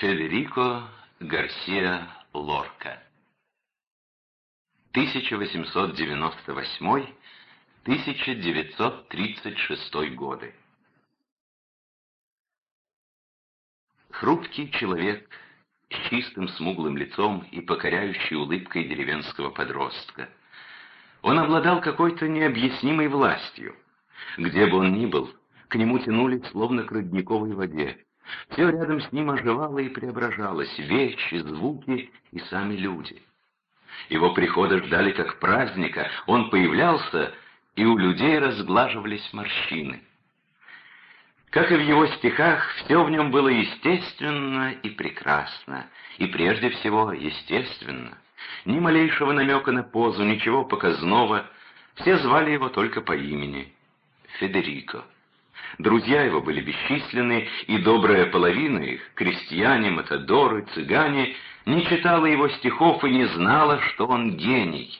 Федерико Гарсия Лорка 1898-1936 годы Хрупкий человек с чистым смуглым лицом и покоряющей улыбкой деревенского подростка. Он обладал какой-то необъяснимой властью. Где бы он ни был, к нему тянулись словно к родниковой воде. Все рядом с ним оживало и преображалось, вещи, звуки и сами люди. Его прихода ждали как праздника, он появлялся, и у людей разглаживались морщины. Как и в его стихах, все в нем было естественно и прекрасно, и прежде всего естественно. Ни малейшего намека на позу, ничего показного, все звали его только по имени — Федерико. Друзья его были бесчисленны, и добрая половина их, крестьяне, матадоры, цыгане, не читала его стихов и не знала, что он гений.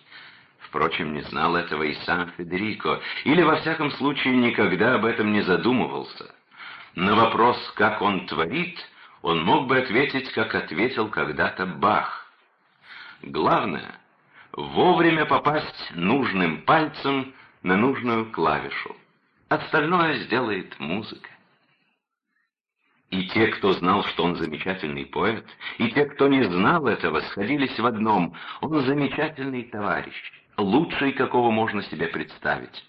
Впрочем, не знал этого и сам Федерико, или, во всяком случае, никогда об этом не задумывался. На вопрос, как он творит, он мог бы ответить, как ответил когда-то Бах. Главное — вовремя попасть нужным пальцем на нужную клавишу. Остальное сделает музыка. И те, кто знал, что он замечательный поэт, и те, кто не знал этого, сходились в одном — он замечательный товарищ, лучший, какого можно себе представить.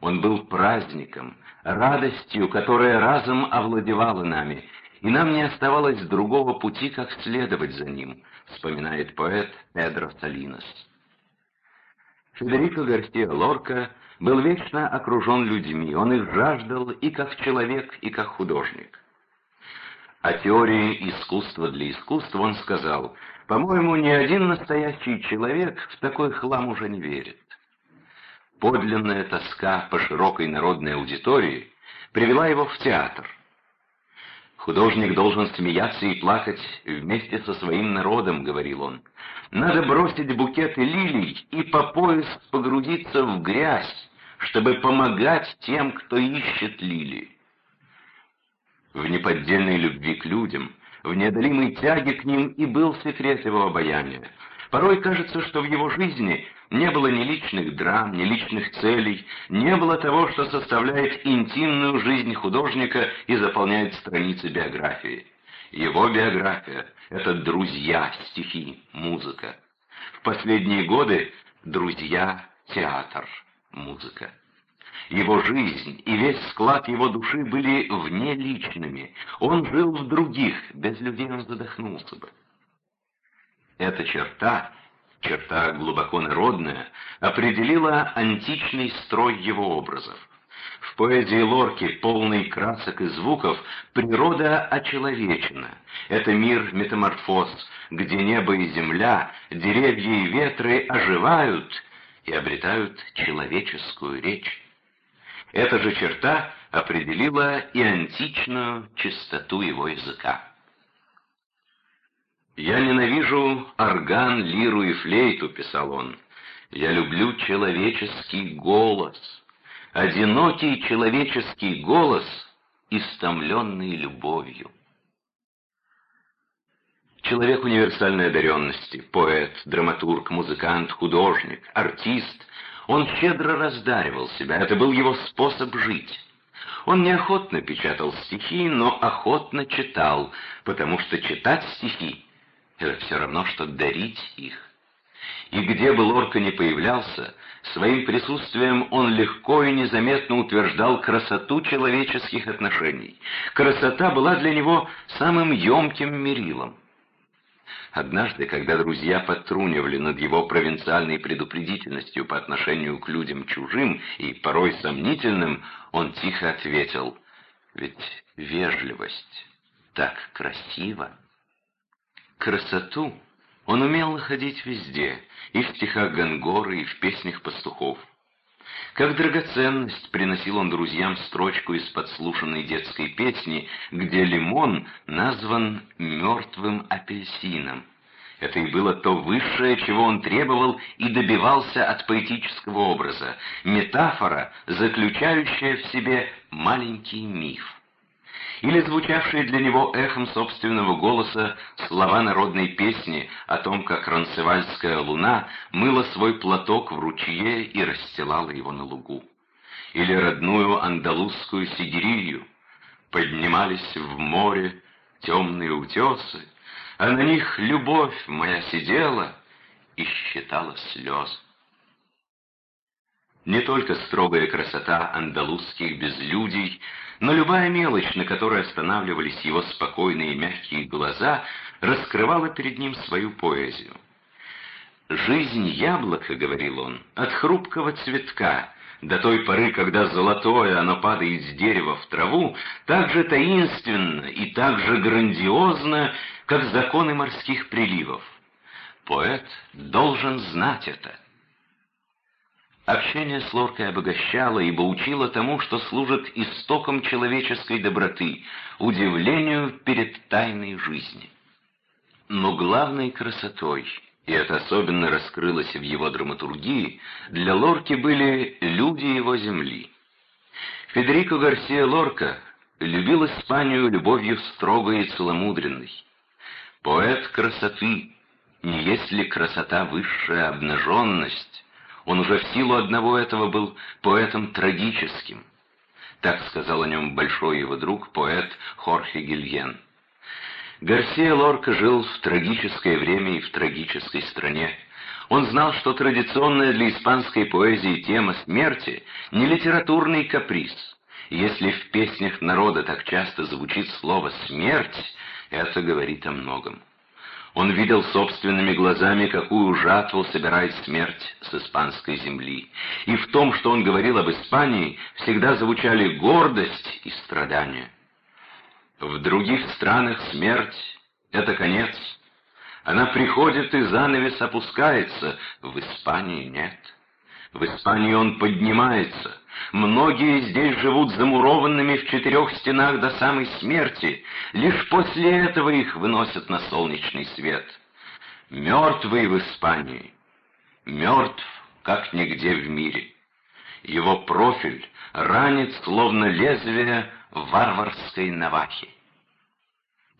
Он был праздником, радостью, которая разом овладевала нами, и нам не оставалось другого пути, как следовать за ним, вспоминает поэт Педро Салинос. Федерико Гарсия Лорка был вечно окружен людьми, он их жаждал и как человек, и как художник. О теории искусства для искусства он сказал, «По-моему, ни один настоящий человек в такой хлам уже не верит». Подлинная тоска по широкой народной аудитории привела его в театр. «Художник должен смеяться и плакать вместе со своим народом», — говорил он. «Надо бросить букеты лилий и по пояс погрузиться в грязь, чтобы помогать тем, кто ищет лилии. В неподдельной любви к людям, в неодолимой тяге к ним и был секрет его обаяния. Порой кажется, что в его жизни не было ни личных драм, ни личных целей, не было того, что составляет интимную жизнь художника и заполняет страницы биографии. Его биография — это друзья, стихи, музыка. В последние годы друзья, театр музыка. Его жизнь и весь склад его души были внеличными. Он жил в других, без людей он задохнулся бы. Эта черта, черта глубоко народная, определила античный строй его образов. В поэзии Лорки, полной красок и звуков, природа очеловечена. Это мир метаморфоз, где небо и земля, деревья и ветры оживают и обретают человеческую речь. Эта же черта определила и античную чистоту его языка. «Я ненавижу орган, лиру и флейту», — писал он. «Я люблю человеческий голос, одинокий человеческий голос, истомленный любовью». Человек универсальной одаренности, поэт, драматург, музыкант, художник, артист, он щедро раздаривал себя, это был его способ жить. Он неохотно печатал стихи, но охотно читал, потому что читать стихи — это все равно, что дарить их. И где бы Лорка ни появлялся, своим присутствием он легко и незаметно утверждал красоту человеческих отношений. Красота была для него самым емким мерилом. Однажды, когда друзья подтрунивали над его провинциальной предупредительностью по отношению к людям чужим и порой сомнительным, он тихо ответил, «Ведь вежливость так красива». Красоту он умел находить везде, и в стихах Гангоры, и в песнях пастухов. Как драгоценность приносил он друзьям строчку из подслушанной детской песни, где лимон назван «мертвым апельсином». Это и было то высшее, чего он требовал и добивался от поэтического образа, метафора, заключающая в себе маленький миф. Или звучавшие для него эхом собственного голоса слова народной песни о том, как ранцевальская луна мыла свой платок в ручье и расстилала его на лугу, или родную андалузскую сидерию, поднимались в море темные утесы, а на них любовь моя сидела и считала слезы. Не только строгая красота андалузских безлюдий, но любая мелочь, на которой останавливались его спокойные мягкие глаза, раскрывала перед ним свою поэзию. «Жизнь яблока», — говорил он, — «от хрупкого цветка, до той поры, когда золотое оно падает с дерева в траву, так же таинственно и так же грандиозно, как законы морских приливов. Поэт должен знать это». Общение с Лоркой обогащало, ибо учило тому, что служит истоком человеческой доброты, удивлению перед тайной жизни. Но главной красотой, и это особенно раскрылось в его драматургии, для Лорки были люди его земли. Федерико Гарсия Лорка любил Испанию любовью строгой и целомудренной. Поэт красоты, не есть ли красота высшая обнаженность, он уже в силу одного этого был поэтом трагическим. Так сказал о нем большой его друг, поэт Хорхе Гильен. Гарсия Лорка жил в трагическое время и в трагической стране. Он знал, что традиционная для испанской поэзии тема смерти — не литературный каприз. Если в песнях народа так часто звучит слово «смерть», это говорит о многом. Он видел собственными глазами, какую жатву собирает смерть с испанской земли. И в том, что он говорил об Испании, всегда звучали гордость и страдания. В других странах смерть — это конец. Она приходит, и занавес опускается. В Испании нет. В Испании он поднимается. Многие здесь живут замурованными в четырех стенах до самой смерти. Лишь после этого их выносят на солнечный свет. Мертвый в Испании. Мертв, как нигде в мире. Его профиль ранит, словно лезвие варварской навахи.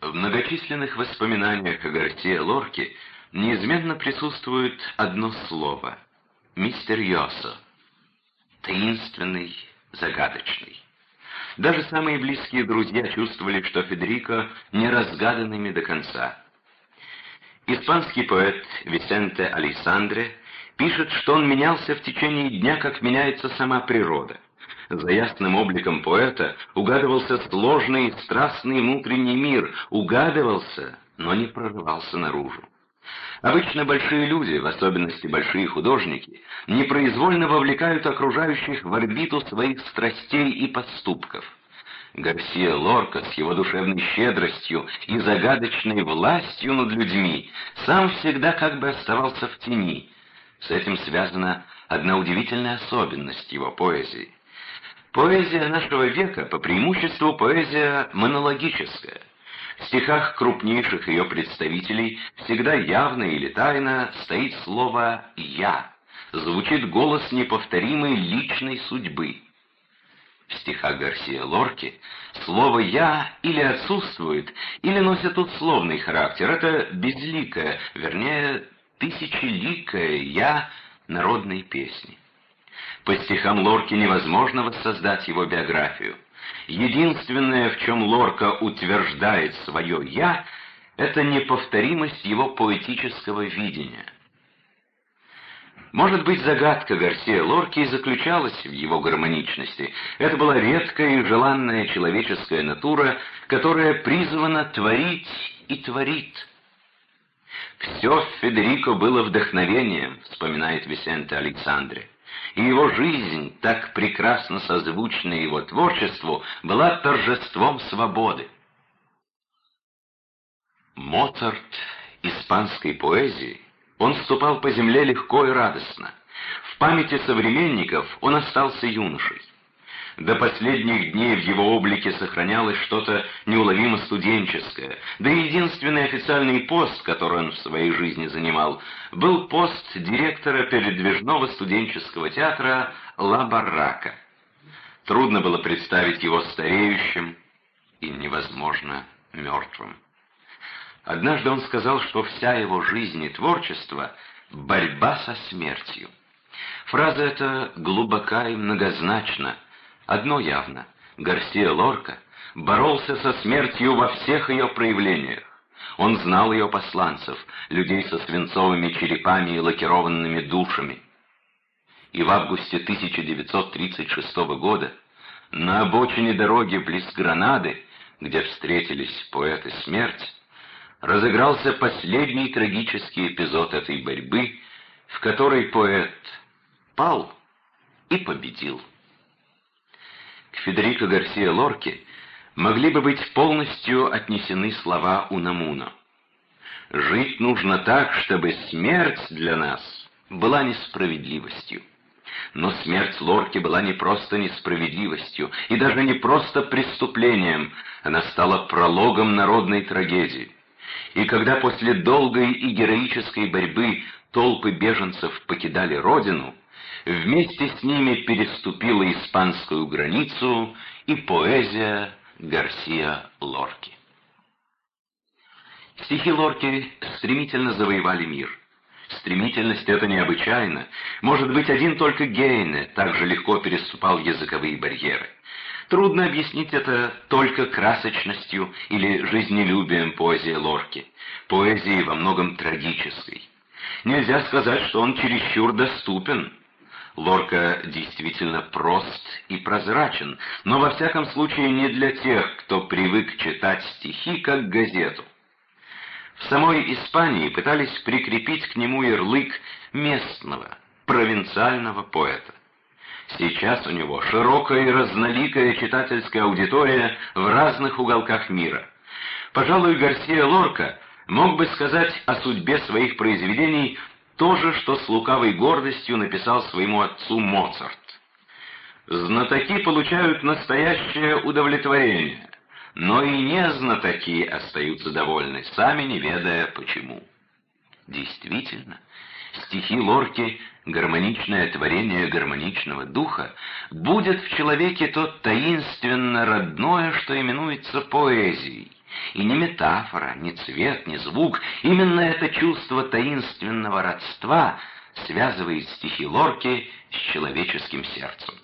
В многочисленных воспоминаниях о Гарсия Лорке неизменно присутствует одно слово — мистериосо, таинственный, загадочный. Даже самые близкие друзья чувствовали, что Федерико не разгаданными до конца. Испанский поэт Висенте Александре пишет, что он менялся в течение дня, как меняется сама природа. За ясным обликом поэта угадывался сложный страстный внутренний мир, угадывался, но не прорывался наружу. Обычно большие люди, в особенности большие художники, непроизвольно вовлекают окружающих в орбиту своих страстей и поступков. Гарсия Лорка с его душевной щедростью и загадочной властью над людьми сам всегда как бы оставался в тени. С этим связана одна удивительная особенность его поэзии. Поэзия нашего века по преимуществу поэзия монологическая. В стихах крупнейших ее представителей всегда явно или тайно стоит слово «я», звучит голос неповторимой личной судьбы. В стихах Гарсия Лорки слово «я» или отсутствует, или носит условный характер. Это безликое, вернее, тысячеликое «я» народной песни. По стихам Лорки невозможно воссоздать его биографию. Единственное, в чем Лорка утверждает свое «я», это неповторимость его поэтического видения. Может быть, загадка Гарсия Лорки заключалась в его гармоничности. Это была редкая и желанная человеческая натура, которая призвана творить и творит. «Все в Федерико было вдохновением», — вспоминает Висенте Александре и его жизнь, так прекрасно созвучна его творчеству, была торжеством свободы. Моцарт испанской поэзии, он ступал по земле легко и радостно. В памяти современников он остался юношей. До последних дней в его облике сохранялось что-то неуловимо студенческое, да и единственный официальный пост, который он в своей жизни занимал, был пост директора передвижного студенческого театра «Ла Баррака». Трудно было представить его стареющим, и невозможно мертвым. Однажды он сказал, что вся его жизнь и творчество — борьба со смертью. Фраза эта глубока и многозначна. Одно явно — Гарсия Лорка боролся со смертью во всех ее проявлениях. Он знал ее посланцев, людей со свинцовыми черепами и лакированными душами. И в августе 1936 года на обочине дороги близ Гранады, где встретились поэт и смерть, разыгрался последний трагический эпизод этой борьбы, в которой поэт пал и победил. К Федерико Гарсия Лорке могли бы быть полностью отнесены слова Унамуна. «Жить нужно так, чтобы смерть для нас была несправедливостью». Но смерть Лорки была не просто несправедливостью и даже не просто преступлением, она стала прологом народной трагедии. И когда после долгой и героической борьбы толпы беженцев покидали родину, вместе с ними переступила испанскую границу и поэзия Гарсия Лорки. Стихи Лорки стремительно завоевали мир. Стремительность это необычайно. Может быть, один только Гейне так же легко переступал языковые барьеры. Трудно объяснить это только красочностью или жизнелюбием поэзии Лорки, поэзии во многом трагической. Нельзя сказать, что он чересчур доступен. Лорка действительно прост и прозрачен, но во всяком случае не для тех, кто привык читать стихи как газету. В самой Испании пытались прикрепить к нему ярлык местного, провинциального поэта. Сейчас у него широкая и разноликая читательская аудитория в разных уголках мира. Пожалуй, Гарсия Лорка мог бы сказать о судьбе своих произведений то же, что с лукавой гордостью написал своему отцу Моцарт. Знатоки получают настоящее удовлетворение, но и не знатоки остаются довольны, сами не ведая почему. Действительно, стихи Лорки гармоничное творение гармоничного духа, будет в человеке то таинственно родное, что именуется поэзией. И не метафора, не цвет, не звук, именно это чувство таинственного родства связывает стихи Лорки с человеческим сердцем.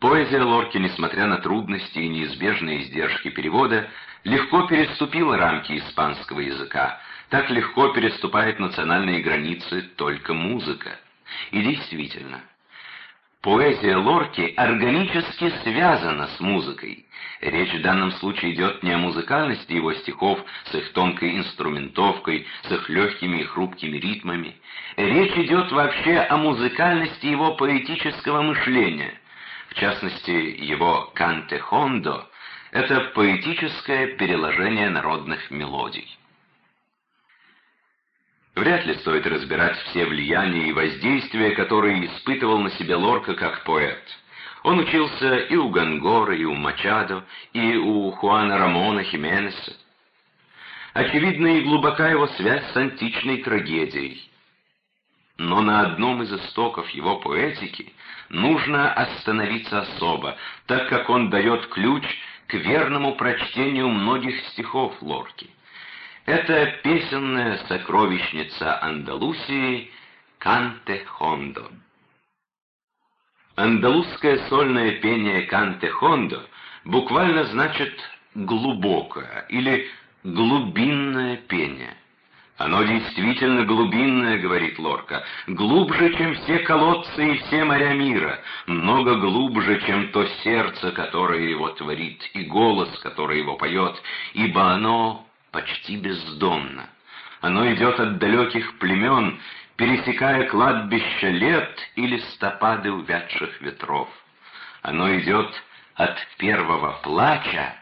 Поэзия Лорки, несмотря на трудности и неизбежные издержки перевода, легко переступила рамки испанского языка, так легко переступает национальные границы только музыка. И действительно, поэзия Лорки органически связана с музыкой. Речь в данном случае идет не о музыкальности его стихов с их тонкой инструментовкой, с их легкими и хрупкими ритмами. Речь идет вообще о музыкальности его поэтического мышления. В частности, его «канте хондо» — это поэтическое переложение народных мелодий. Вряд ли стоит разбирать все влияния и воздействия, которые испытывал на себя Лорка как поэт. Он учился и у Гангора, и у Мачадо, и у Хуана Рамона Хименеса. Очевидна и глубока его связь с античной трагедией. Но на одном из истоков его поэтики нужно остановиться особо, так как он дает ключ к верному прочтению многих стихов Лорки. Это песенная сокровищница Андалусии Канте Хондо. Андалузское сольное пение Канте Хондо буквально значит «глубокое» или «глубинное пение». «Оно действительно глубинное», — говорит Лорка, — «глубже, чем все колодцы и все моря мира, много глубже, чем то сердце, которое его творит, и голос, который его поет, ибо оно почти бездомно. Оно идет от далеких племен, пересекая кладбища лет и листопады увядших ветров. Оно идет от первого плача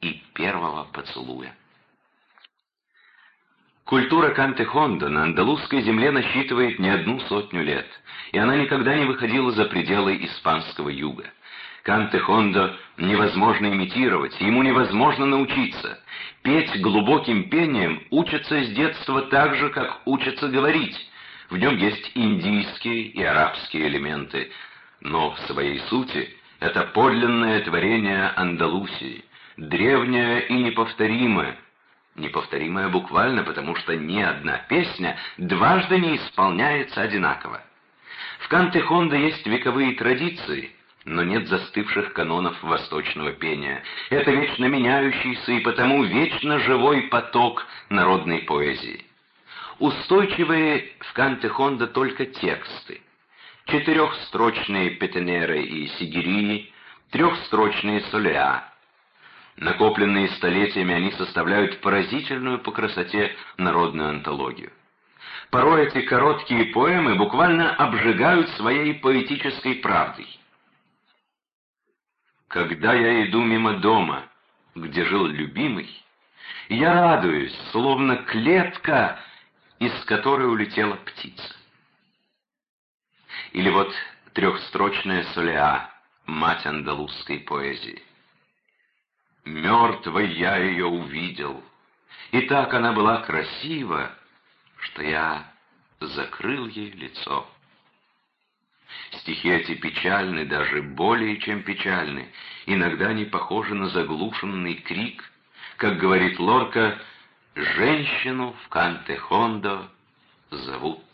и первого поцелуя. Культура Канте-Хондо на андалузской земле насчитывает не одну сотню лет, и она никогда не выходила за пределы испанского юга. Канте Хондо невозможно имитировать, ему невозможно научиться. Петь глубоким пением учатся с детства так же, как учатся говорить. В нем есть индийские и арабские элементы, но в своей сути Это подлинное творение Андалусии, древнее и неповторимое. Неповторимое буквально, потому что ни одна песня дважды не исполняется одинаково. В канте Хонда есть вековые традиции, но нет застывших канонов восточного пения. Это вечно меняющийся и потому вечно живой поток народной поэзии. Устойчивые в канте Хонда только тексты. Четырехстрочные петенеры и сигирии, трехстрочные солеа. Накопленные столетиями они составляют поразительную по красоте народную антологию. Порой эти короткие поэмы буквально обжигают своей поэтической правдой. Когда я иду мимо дома, где жил любимый, я радуюсь, словно клетка, из которой улетела птица. Или вот трехстрочная солеа, мать андалузской поэзии. Мертвой я ее увидел, и так она была красива, что я закрыл ей лицо. Стихи эти печальны, даже более чем печальны, иногда не похожи на заглушенный крик. Как говорит Лорка, женщину в Канте-Хондо зовут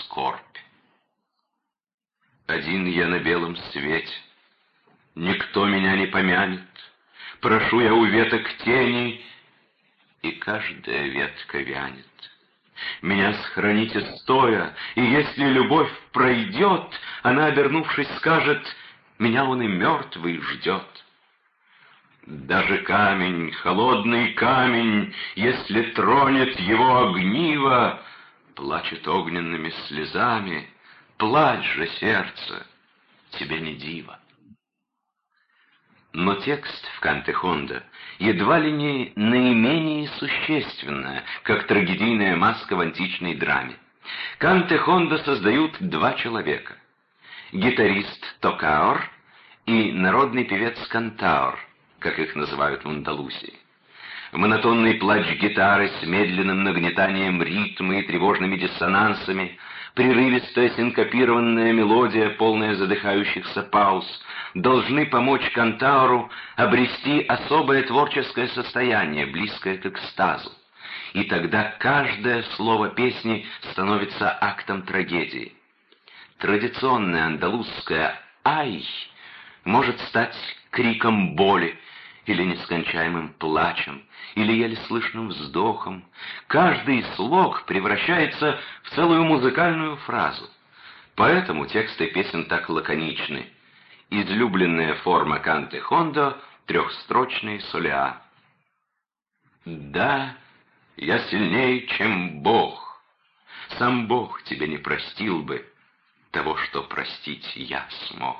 скорбь. Один я на белом свете, никто меня не помянет, прошу я у веток тени, и каждая ветка вянет. Меня сохраните стоя, и если любовь пройдет, она, обернувшись, скажет, меня он и мертвый ждет. Даже камень, холодный камень, если тронет его огниво, плачет огненными слезами, плачь же, сердце, тебе не диво. Но текст в Канте Хонда едва ли не наименее существенно, как трагедийная маска в античной драме. Канте Хонда создают два человека. Гитарист Токаор и народный певец Кантаор, как их называют в Андалусии. Монотонный плач гитары с медленным нагнетанием ритма и тревожными диссонансами, прерывистая синкопированная мелодия, полная задыхающихся пауз, должны помочь Кантауру обрести особое творческое состояние, близкое к экстазу. И тогда каждое слово песни становится актом трагедии. Традиционное андалузское «ай» может стать криком боли, или нескончаемым плачем, или еле слышным вздохом. Каждый слог превращается в целую музыкальную фразу. Поэтому тексты песен так лаконичны. Излюбленная форма Канте Хондо — трехстрочный солеа. «Да, я сильнее, чем Бог. Сам Бог тебе не простил бы того, что простить я смог».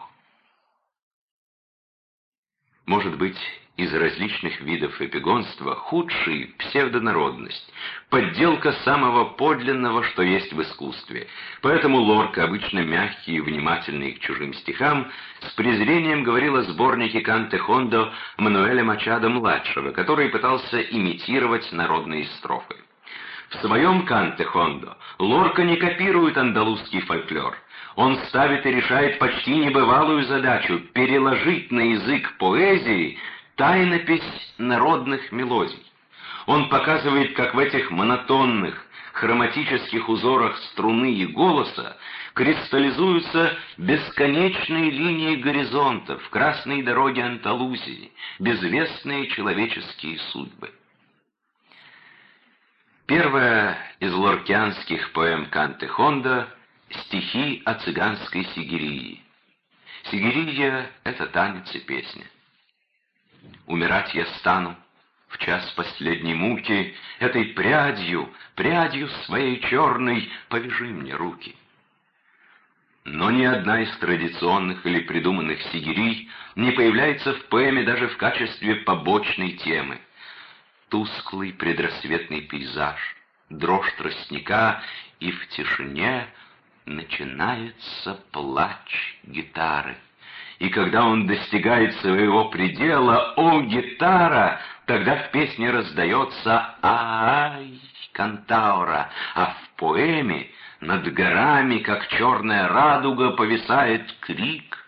Может быть, из различных видов эпигонства худший — псевдонародность, подделка самого подлинного, что есть в искусстве. Поэтому Лорка, обычно мягкий и внимательный к чужим стихам, с презрением говорил о сборнике Канте Хондо Мануэля Мачадо-младшего, который пытался имитировать народные строфы. В своем Канте Хондо Лорка не копирует андалузский фольклор. Он ставит и решает почти небывалую задачу — переложить на язык поэзии тайнопись народных мелодий. Он показывает, как в этих монотонных, хроматических узорах струны и голоса кристаллизуются бесконечные линии горизонтов, красные дороги Анталузии, безвестные человеческие судьбы. Первая из лоркианских поэм Канте Хонда — стихи о цыганской Сигирии. Сигирия — это танец и песня. Умирать я стану в час последней муки, Этой прядью, прядью своей черной Повяжи мне руки. Но ни одна из традиционных или придуманных сигирий не появляется в поэме даже в качестве побочной темы. Тусклый предрассветный пейзаж, дрожь тростника, и в тишине начинается плач гитары и когда он достигает своего предела, о, гитара, тогда в песне раздается «Ай, кантаура», а в поэме над горами, как черная радуга, повисает крик.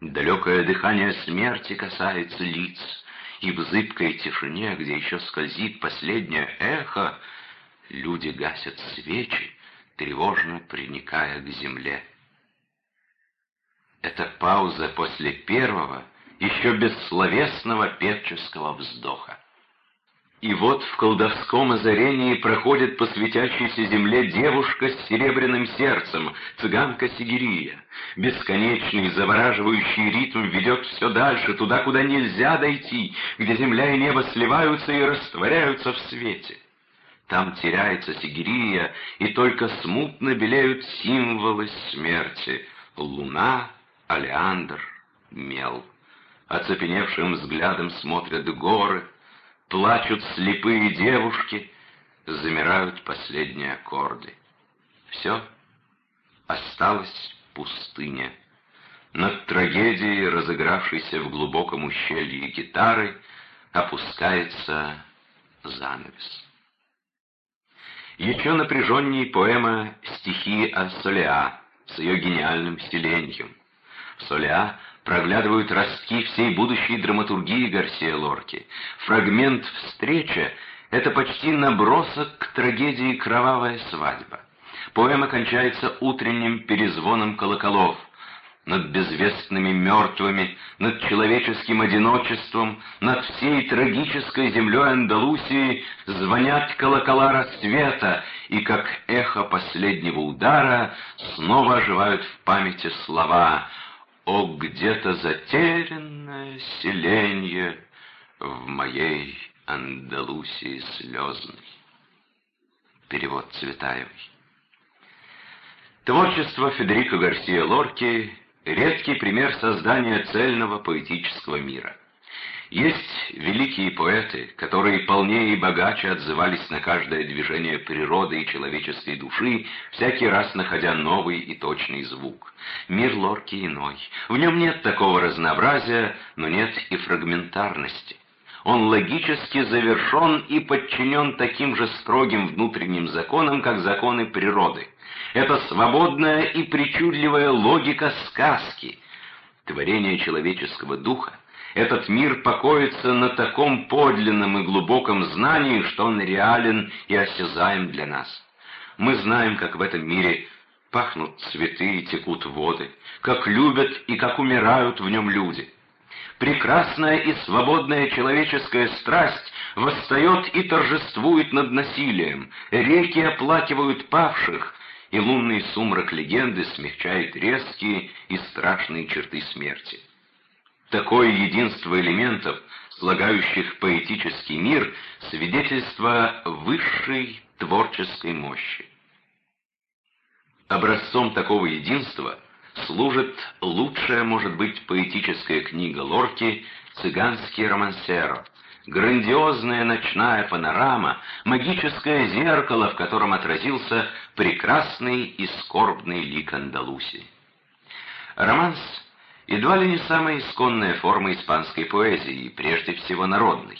Далекое дыхание смерти касается лиц, и в зыбкой тишине, где еще скользит последнее эхо, люди гасят свечи, тревожно приникая к земле. Это пауза после первого, еще бессловесного певческого вздоха. И вот в колдовском озарении проходит по светящейся земле девушка с серебряным сердцем, цыганка Сигирия. Бесконечный, завораживающий ритм ведет все дальше, туда, куда нельзя дойти, где земля и небо сливаются и растворяются в свете. Там теряется Сигирия, и только смутно белеют символы смерти — луна, алиандр, мел. Оцепеневшим взглядом смотрят горы, плачут слепые девушки, замирают последние аккорды. Все, осталась пустыня. Над трагедией, разыгравшейся в глубоком ущелье гитары, опускается занавес. Еще напряженней поэма «Стихи о Солеа» с ее гениальным селеньем. В Солеа проглядывают ростки всей будущей драматургии Гарсия Лорки. Фрагмент «Встреча» — это почти набросок к трагедии «Кровавая свадьба». Поэма кончается утренним перезвоном колоколов — над безвестными мертвыми, над человеческим одиночеством, над всей трагической землей Андалусии звонят колокола рассвета, и как эхо последнего удара снова оживают в памяти слова «О, где-то затерянное селенье в моей Андалусии слезной». Перевод Цветаевой. Творчество Федерико Гарсия Лорки — редкий пример создания цельного поэтического мира. Есть великие поэты, которые полнее и богаче отзывались на каждое движение природы и человеческой души, всякий раз находя новый и точный звук. Мир Лорки иной. В нем нет такого разнообразия, но нет и фрагментарности. Он логически завершен и подчинен таким же строгим внутренним законам, как законы природы. Это свободная и причудливая логика сказки. Творение человеческого духа этот мир покоится на таком подлинном и глубоком знании, что он реален и осязаем для нас. Мы знаем, как в этом мире пахнут цветы и текут воды, как любят и как умирают в нем люди. Прекрасная и свободная человеческая страсть восстает и торжествует над насилием, реки оплакивают павших, и лунный сумрак легенды смягчает резкие и страшные черты смерти. Такое единство элементов, слагающих поэтический мир, свидетельство высшей творческой мощи. Образцом такого единства служит лучшая, может быть, поэтическая книга Лорки «Цыганский романсеро», грандиозная ночная панорама, магическое зеркало, в котором отразился прекрасный и скорбный лик Андалусии. Романс едва ли не самая исконная форма испанской поэзии, прежде всего народной.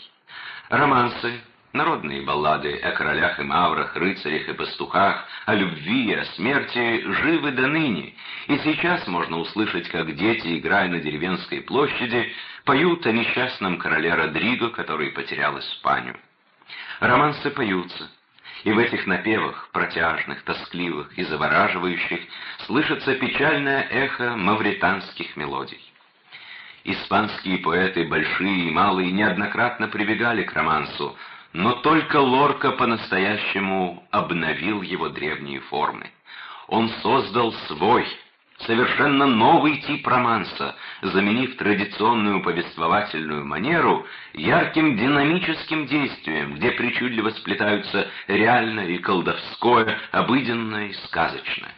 Романсы, народные баллады о королях и маврах, рыцарях и пастухах, о любви и о смерти живы до ныне, и сейчас можно услышать, как дети, играя на деревенской площади, поют о несчастном короле Родриго, который потерял Испанию. Романсы поются, и в этих напевах, протяжных, тоскливых и завораживающих, слышится печальное эхо мавританских мелодий. Испанские поэты, большие и малые, неоднократно прибегали к романсу, но только Лорка по-настоящему обновил его древние формы. Он создал свой, совершенно новый тип романса, заменив традиционную повествовательную манеру ярким динамическим действием, где причудливо сплетаются реальное и колдовское, обыденное и сказочное.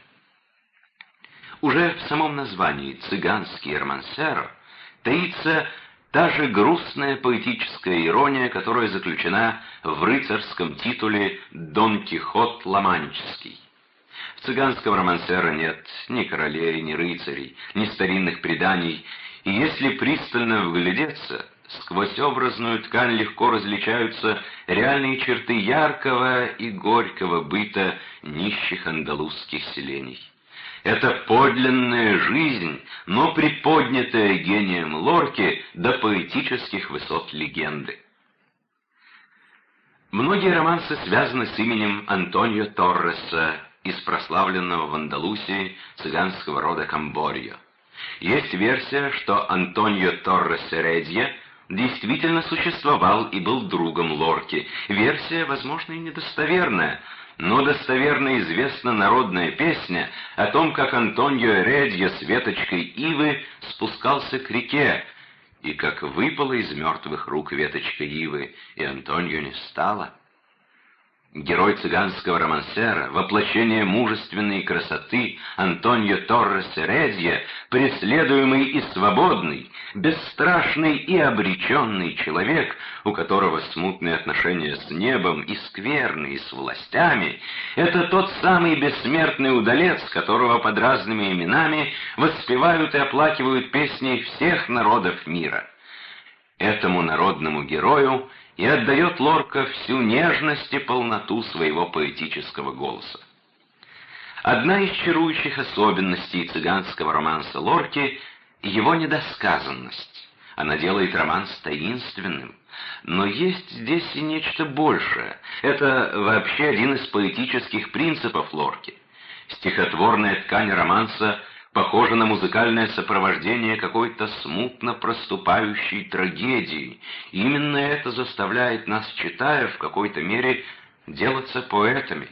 Уже в самом названии «цыганский романсер» таится та же грустная поэтическая ирония, которая заключена в рыцарском титуле «Дон Кихот Ламанческий». В цыганском романсера нет ни королей, ни рыцарей, ни старинных преданий, и если пристально вглядеться, сквозь образную ткань легко различаются реальные черты яркого и горького быта нищих андалузских селений. Это подлинная жизнь, но приподнятая гением Лорки до поэтических высот легенды. Многие романсы связаны с именем Антонио Торреса из прославленного в Андалусии цыганского рода Камборьо. Есть версия, что Антонио Торрес Эредья действительно существовал и был другом Лорки. Версия, возможно, и недостоверная, но достоверно известна народная песня о том, как Антонио Эредья с веточкой ивы спускался к реке, и как выпала из мертвых рук веточка ивы, и Антонио не стало. Герой цыганского романсера, воплощение мужественной красоты Антонио Торрес Эредья, преследуемый и свободный, бесстрашный и обреченный человек, у которого смутные отношения с небом и скверные с властями, это тот самый бессмертный удалец, которого под разными именами воспевают и оплакивают песни всех народов мира. Этому народному герою – и отдает Лорка всю нежность и полноту своего поэтического голоса. Одна из чарующих особенностей цыганского романса Лорки — его недосказанность. Она делает романс таинственным. Но есть здесь и нечто большее. Это вообще один из поэтических принципов Лорки. Стихотворная ткань романса — похоже на музыкальное сопровождение какой-то смутно проступающей трагедии. Именно это заставляет нас, читая, в какой-то мере делаться поэтами.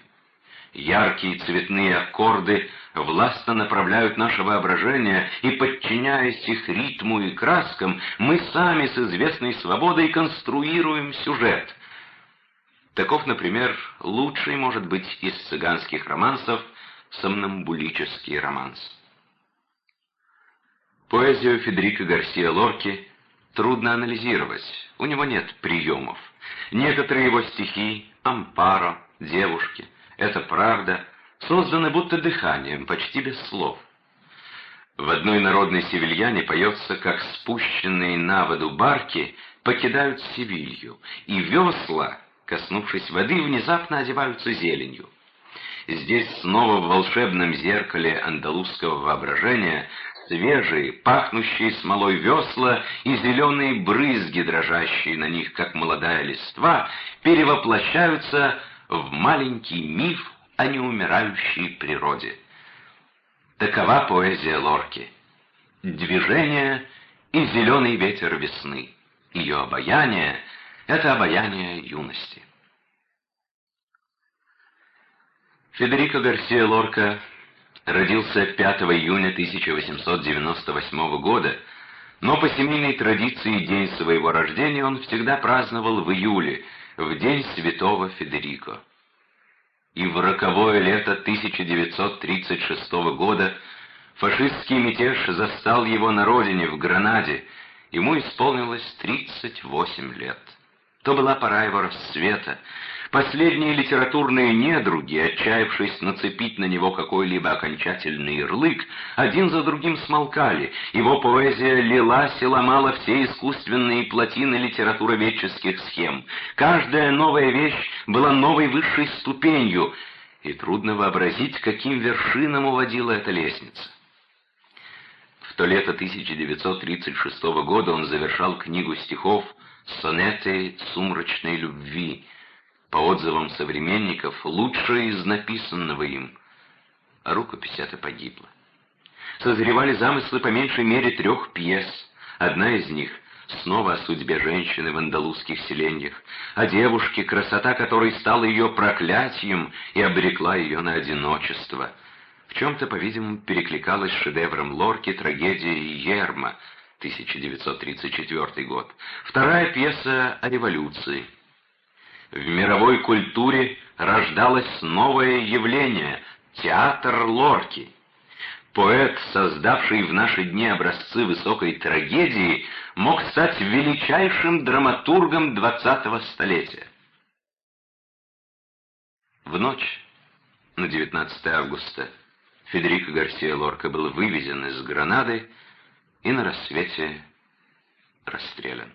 Яркие цветные аккорды властно направляют наше воображение, и, подчиняясь их ритму и краскам, мы сами с известной свободой конструируем сюжет. Таков, например, лучший, может быть, из цыганских романсов сомнамбулический романс. Поэзию Федерико Гарсия Лорки трудно анализировать, у него нет приемов. Некоторые его стихи «Ампаро», «Девушки», «Это правда» созданы будто дыханием, почти без слов. В одной народной севильяне поется, как спущенные на воду барки покидают Севилью, и весла, коснувшись воды, внезапно одеваются зеленью. Здесь снова в волшебном зеркале андалузского воображения свежие, пахнущие смолой весла и зеленые брызги, дрожащие на них, как молодая листва, перевоплощаются в маленький миф о неумирающей природе. Такова поэзия Лорки. Движение и зеленый ветер весны. Ее обаяние — это обаяние юности. Федерико Гарсия Лорка родился 5 июня 1898 года, но по семейной традиции день своего рождения он всегда праздновал в июле, в день святого Федерико. И в роковое лето 1936 года фашистский мятеж застал его на родине, в Гранаде, ему исполнилось 38 лет. То была пора его расцвета, Последние литературные недруги, отчаявшись нацепить на него какой-либо окончательный ярлык, один за другим смолкали. Его поэзия лилась и ломала все искусственные плотины литературоведческих схем. Каждая новая вещь была новой высшей ступенью, и трудно вообразить, каким вершинам уводила эта лестница. В то лето 1936 года он завершал книгу стихов «Сонеты сумрачной любви», по отзывам современников, лучшее из написанного им, а рукопись эта погибла. Созревали замыслы по меньшей мере трех пьес. Одна из них снова о судьбе женщины в андалузских селениях, о девушке, красота которой стала ее проклятием и обрекла ее на одиночество. В чем-то, по-видимому, перекликалась с шедевром Лорки трагедия Ерма, 1934 год. Вторая пьеса о революции — в мировой культуре рождалось новое явление — театр Лорки. Поэт, создавший в наши дни образцы высокой трагедии, мог стать величайшим драматургом двадцатого столетия. В ночь на 19 августа Федерико Гарсия Лорка был вывезен из Гранады и на рассвете расстрелян.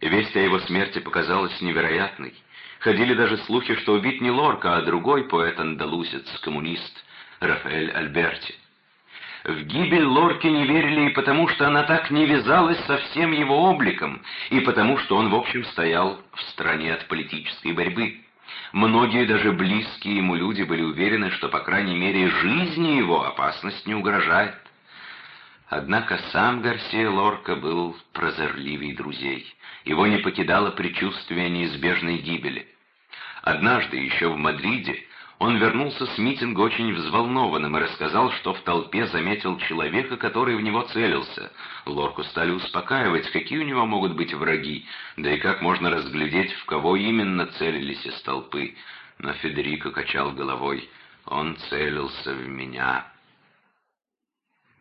Весть о его смерти показалась невероятной. Ходили даже слухи, что убит не Лорка, а другой поэт-андалусец, коммунист, Рафаэль Альберти. В гибель Лорки не верили и потому, что она так не вязалась со всем его обликом, и потому, что он, в общем, стоял в стороне от политической борьбы. Многие, даже близкие ему люди, были уверены, что, по крайней мере, жизни его опасность не угрожает. Однако сам Гарсия Лорка был прозорливей друзей. Его не покидало предчувствие неизбежной гибели. Однажды, еще в Мадриде, он вернулся с митинга очень взволнованным и рассказал, что в толпе заметил человека, который в него целился. Лорку стали успокаивать, какие у него могут быть враги, да и как можно разглядеть, в кого именно целились из толпы. Но Федерико качал головой. «Он целился в меня».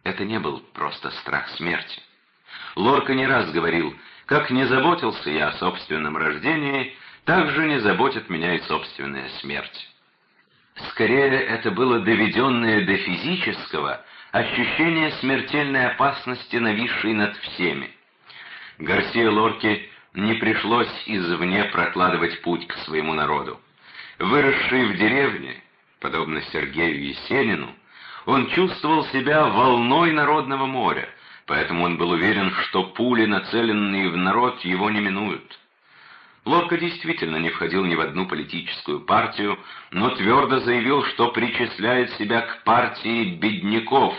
Это не был просто страх смерти. Лорка не раз говорил, «Как не заботился я о собственном рождении, так же не заботит меня и собственная смерть». Скорее, это было доведенное до физического ощущение смертельной опасности, нависшей над всеми. Гарсия Лорке не пришлось извне прокладывать путь к своему народу. Выросший в деревне, подобно Сергею Есенину, он чувствовал себя волной народного моря, поэтому он был уверен, что пули, нацеленные в народ, его не минуют. Лорка действительно не входил ни в одну политическую партию, но твердо заявил, что причисляет себя к партии бедняков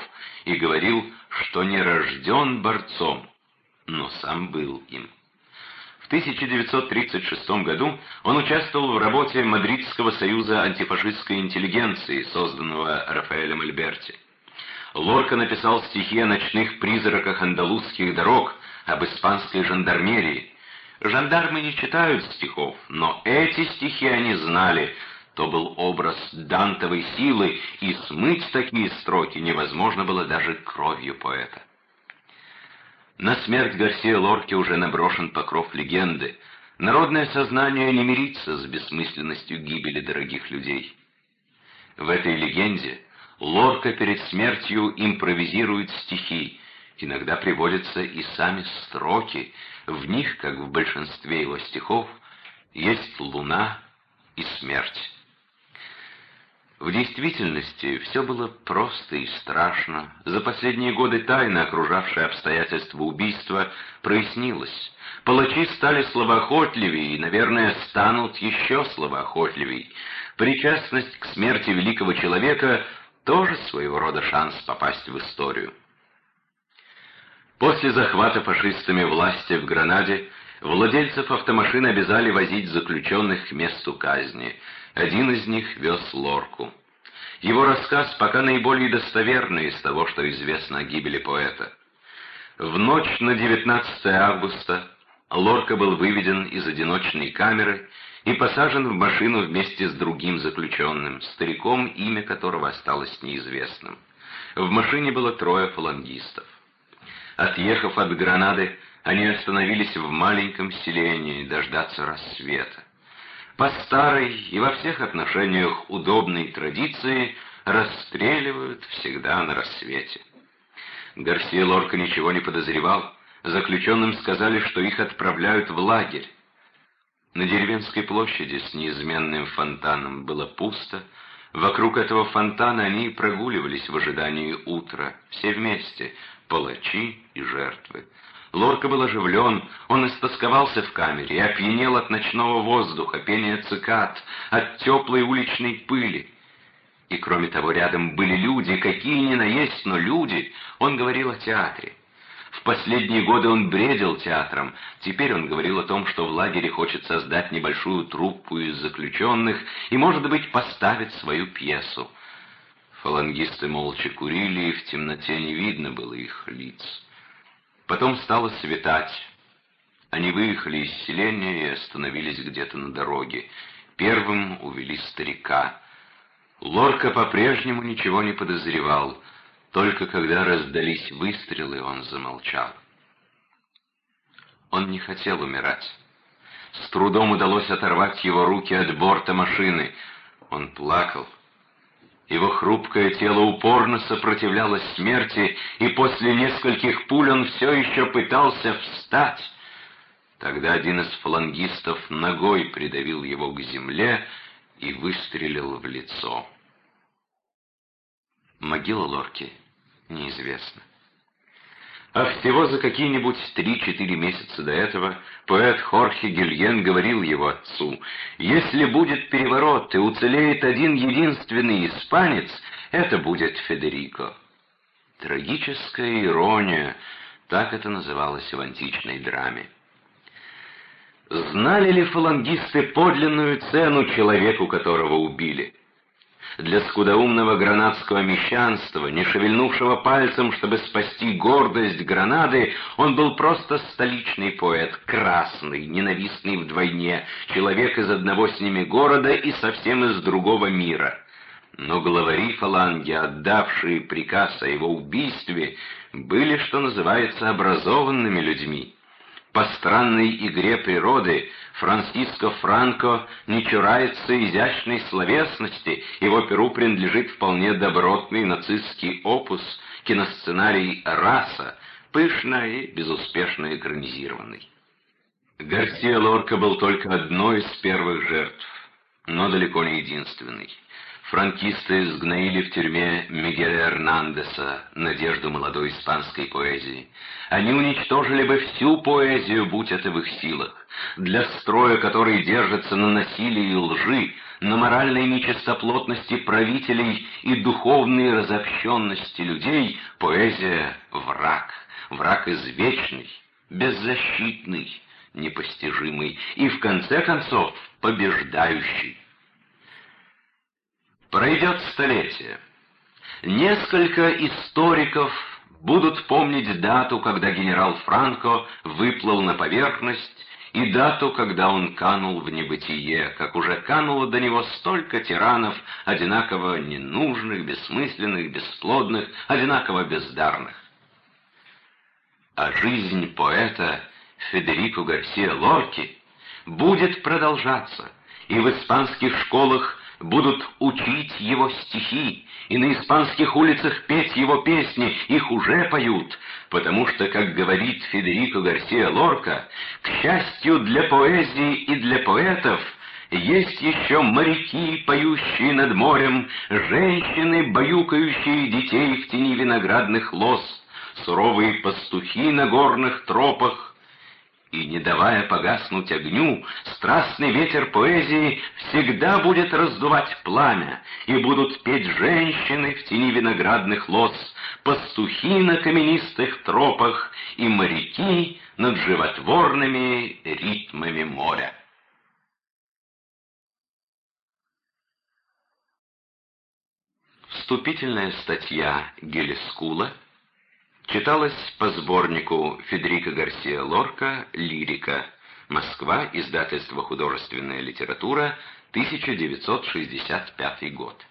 и говорил, что не рожден борцом, но сам был им. В 1936 году он участвовал в работе Мадридского союза антифашистской интеллигенции, созданного Рафаэлем Альберти. Лорка написал стихи о ночных призраках андалузских дорог, об испанской жандармерии, Жандармы не читают стихов, но эти стихи они знали. То был образ дантовой силы, и смыть такие строки невозможно было даже кровью поэта. На смерть Гарсия Лорки уже наброшен покров легенды. Народное сознание не мирится с бессмысленностью гибели дорогих людей. В этой легенде Лорка перед смертью импровизирует стихи, иногда приводятся и сами строки, в них, как в большинстве его стихов, есть луна и смерть. В действительности все было просто и страшно. За последние годы тайна, окружавшая обстоятельства убийства, прояснилась. Палачи стали словоохотливее и, наверное, станут еще словоохотливей. Причастность к смерти великого человека — тоже своего рода шанс попасть в историю. После захвата фашистами власти в Гранаде владельцев автомашин обязали возить заключенных к месту казни. Один из них вез Лорку. Его рассказ пока наиболее достоверный из того, что известно о гибели поэта. В ночь на 19 августа Лорка был выведен из одиночной камеры и посажен в машину вместе с другим заключенным, стариком, имя которого осталось неизвестным. В машине было трое фалангистов. Отъехав от Гранады, они остановились в маленьком селении дождаться рассвета. По старой и во всех отношениях удобной традиции расстреливают всегда на рассвете. Гарсия Лорка ничего не подозревал. Заключенным сказали, что их отправляют в лагерь. На деревенской площади с неизменным фонтаном было пусто. Вокруг этого фонтана они прогуливались в ожидании утра, все вместе, палачи и жертвы. Лорка был оживлен, он истосковался в камере и опьянел от ночного воздуха, пения цикад, от теплой уличной пыли. И кроме того, рядом были люди, какие ни на есть, но люди. Он говорил о театре. В последние годы он бредил театром. Теперь он говорил о том, что в лагере хочет создать небольшую труппу из заключенных и, может быть, поставить свою пьесу. Фалангисты молча курили, и в темноте не видно было их лиц. Потом стало светать. Они выехали из селения и остановились где-то на дороге. Первым увели старика. Лорка по-прежнему ничего не подозревал. Только когда раздались выстрелы, он замолчал. Он не хотел умирать. С трудом удалось оторвать его руки от борта машины. Он плакал. Его хрупкое тело упорно сопротивлялось смерти, и после нескольких пуль он все еще пытался встать. Тогда один из фалангистов ногой придавил его к земле и выстрелил в лицо. Могила Лорки неизвестна. А всего за какие-нибудь три-четыре месяца до этого поэт Хорхе Гильен говорил его отцу, «Если будет переворот и уцелеет один единственный испанец, это будет Федерико». Трагическая ирония, так это называлось в античной драме. Знали ли фалангисты подлинную цену человеку, которого убили? Для скудоумного гранадского мещанства, не шевельнувшего пальцем, чтобы спасти гордость Гранады, он был просто столичный поэт, красный, ненавистный вдвойне, человек из одного с ними города и совсем из другого мира. Но главари фаланги, отдавшие приказ о его убийстве, были, что называется, образованными людьми. По странной игре природы Франциско Франко не чурается изящной словесности, его перу принадлежит вполне добротный нацистский опус, киносценарий «Раса», пышно и безуспешно экранизированный. Гарсия Лорка был только одной из первых жертв, но далеко не единственной. Франкисты сгноили в тюрьме Мигеля Эрнандеса, надежду молодой испанской поэзии. Они уничтожили бы всю поэзию, будь это в их силах. Для строя, который держится на насилии и лжи, на моральной нечистоплотности правителей и духовной разобщенности людей, поэзия — враг, враг извечный, беззащитный, непостижимый и, в конце концов, побеждающий. Пройдет столетие. Несколько историков будут помнить дату, когда генерал Франко выплыл на поверхность, и дату, когда он канул в небытие, как уже кануло до него столько тиранов, одинаково ненужных, бессмысленных, бесплодных, одинаково бездарных. А жизнь поэта Федерико Гарсия Лорки будет продолжаться, и в испанских школах будут учить его стихи, и на испанских улицах петь его песни, их уже поют, потому что, как говорит Федерико Гарсия Лорка, к счастью для поэзии и для поэтов, есть еще моряки, поющие над морем, женщины, баюкающие детей в тени виноградных лоз, суровые пастухи на горных тропах, и, не давая погаснуть огню, страстный ветер поэзии всегда будет раздувать пламя, и будут петь женщины в тени виноградных лоз, пастухи на каменистых тропах и моряки над животворными ритмами моря. Вступительная статья Гелескула — читалось по сборнику Федерико Гарсия Лорка «Лирика. Москва. Издательство «Художественная литература. 1965 год».